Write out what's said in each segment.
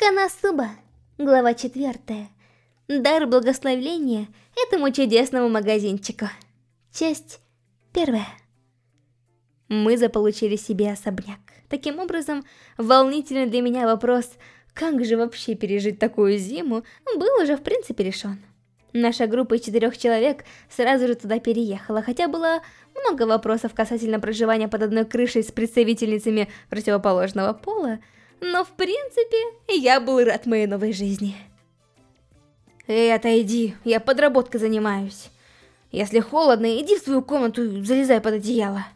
Канасуба, глава четвертая. Дар благословения этому чудесному магазинчику. Часть первая. Мы заполучили себе особняк. Таким образом, волнительный для меня вопрос, как же вообще пережить такую зиму, был уже в принципе решен. Наша группа из четырех человек сразу же туда переехала, хотя было много вопросов касательно проживания под одной крышей с представительницами противоположного пола, но в принципе я был рад моей новой жизни. Эй, отойди, я подработкой занимаюсь. Если холодно, иди в свою комнату и залезай под одеяло.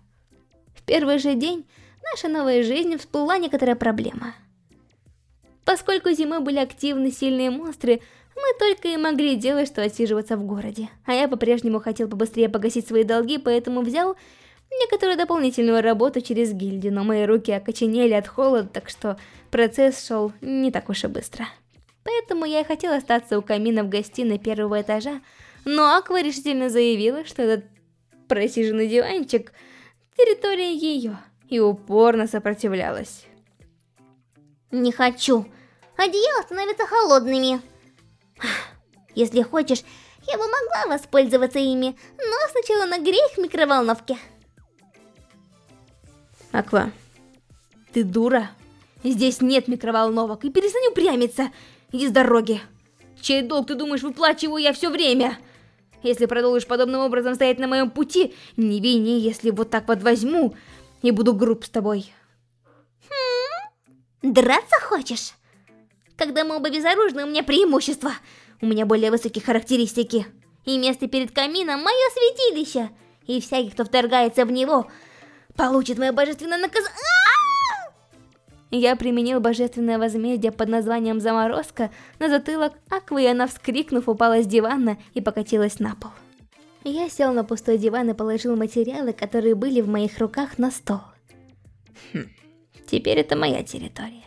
В первый же день наша новая жизнь всплыла некоторая проблема. Поскольку зимой были активны сильные монстры, мы только и могли делать, что отсиживаться в городе. А я по-прежнему хотел побыстрее погасить свои долги, поэтому взял некоторую дополнительную работу через гильдию, но мои руки окоченели от холода, так что процесс шел не так уж и быстро. Поэтому я и хотела остаться у камина в гостиной первого этажа, но Аква решительно заявила, что этот просиженный диванчик — территория ее, и упорно сопротивлялась. Не хочу. Одеяла становятся холодными. Если хочешь, я бы могла воспользоваться ими, но сначала нагрей их в микроволновке. Аква, ты дура? Здесь нет микроволновок, и перестань упрямиться. С дороги. Чей долг, ты думаешь, выплачиваю я все время? Если продолжишь подобным образом стоять на моем пути, не вини, если вот так вот возьму и буду груб с тобой. Хм, драться хочешь? Когда мы оба безоружны, у меня преимущество. У меня более высокие характеристики. И место перед камином мое святилище. И всякий, кто вторгается в него, получит мое божественное наказание. Я применил божественное возмездие под названием «Заморозка» на затылок Аквы, и она, вскрикнув, упала с дивана и покатилась на пол. Я сел на пустой диван и положил материалы, которые были в моих руках, на стол. Хм, теперь это моя территория.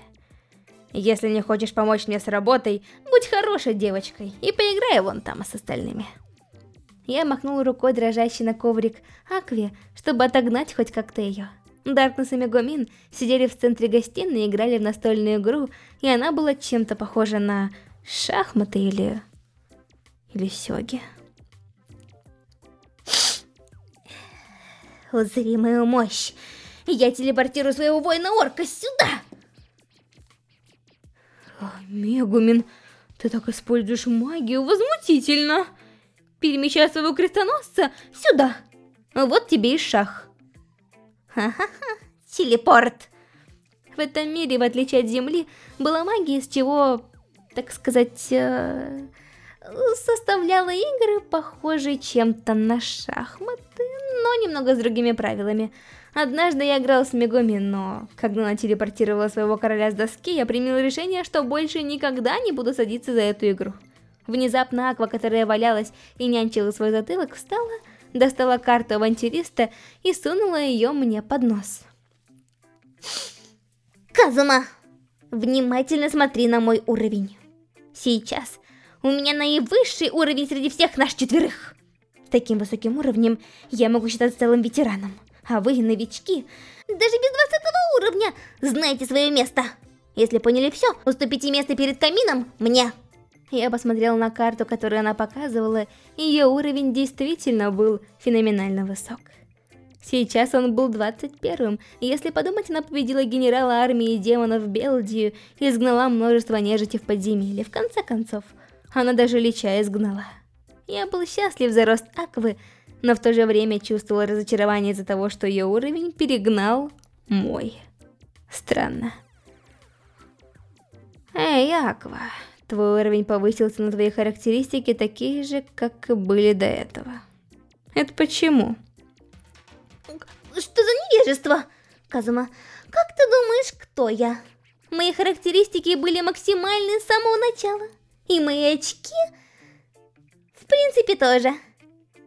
Если не хочешь помочь мне с работой, будь хорошей девочкой и поиграй вон там с остальными. Я махнул рукой дрожащий на коврик Акве, чтобы отогнать хоть как-то ее. Даркнесс и Мегумин сидели в центре гостиной и играли в настольную игру, и она была чем-то похожа на шахматы или... или сёги. Узри мою мощь! Я телепортирую своего воина-орка сюда! Мегумин, ты так используешь магию, возмутительно! Перемещай своего крестоносца сюда! Вот тебе и шах. Ха-ха-ха, телепорт! В этом мире, в отличие от Земли, была магия, из чего, так сказать, э, составляла игры, похожие чем-то на шахматы, но немного с другими правилами. Однажды я играл с Мегуми, но когда она телепортировала своего короля с доски, я принял решение, что больше никогда не буду садиться за эту игру. Внезапно Аква, которая валялась и нянчила свой затылок, встала, достала карту авантюриста и сунула ее мне под нос. Казума, внимательно смотри на мой уровень. Сейчас у меня наивысший уровень среди всех наших четверых. С таким высоким уровнем я могу считаться целым ветераном. А вы, новички, даже без 20 уровня знаете свое место. Если поняли все, уступите место перед камином мне. Я посмотрел на карту, которую она показывала, и ее уровень действительно был феноменально высок. Сейчас он был 21-м, если подумать, она победила генерала армии демонов Белдию и изгнала множество нежити в подземелье. В конце концов, она даже Лича изгнала. Я был счастлив за рост Аквы, но в то же время чувствовала разочарование из-за того, что ее уровень перегнал мой. Странно. Эй, Аква, твой уровень повысился, но твои характеристики такие же, как и были до этого. Это почему? Что за невежество? Казума, как ты думаешь, кто я? Мои характеристики были максимальны с самого начала. И мои очки... В принципе, тоже.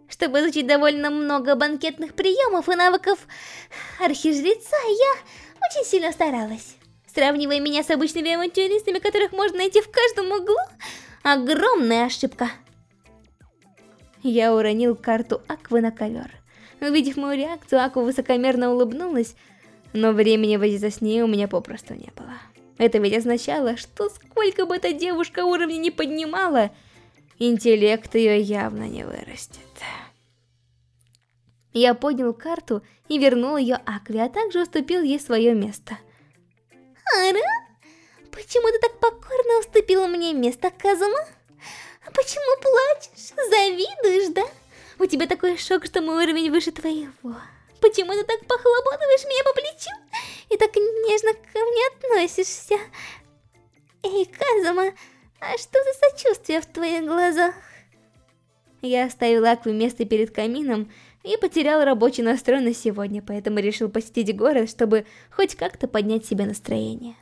Чтобы изучить довольно много банкетных приемов и навыков архижреца, я очень сильно старалась. Сравнивая меня с обычными авантюристами, которых можно найти в каждом углу, огромная ошибка. Я уронил карту Аквы на ковер. Увидев мою реакцию, Аква высокомерно улыбнулась, но времени возиться с ней у меня попросту не было. Это ведь означало, что сколько бы эта девушка уровня не поднимала, интеллект ее явно не вырастет. Я поднял карту и вернул ее Акве, а также уступил ей свое место. Ара? Почему ты так покорно уступила мне место, Казума? А почему плачешь? Завидуешь, да? У тебя такой шок, что мой уровень выше твоего. Почему ты так похлопотываешь меня по плечу? И так нежно ко мне относишься? Эй, Казума, а что за сочувствие в твоих глазах? Я оставила Акву место перед камином и потерял рабочий настрой на сегодня, поэтому решил посетить город, чтобы хоть как-то поднять себе настроение.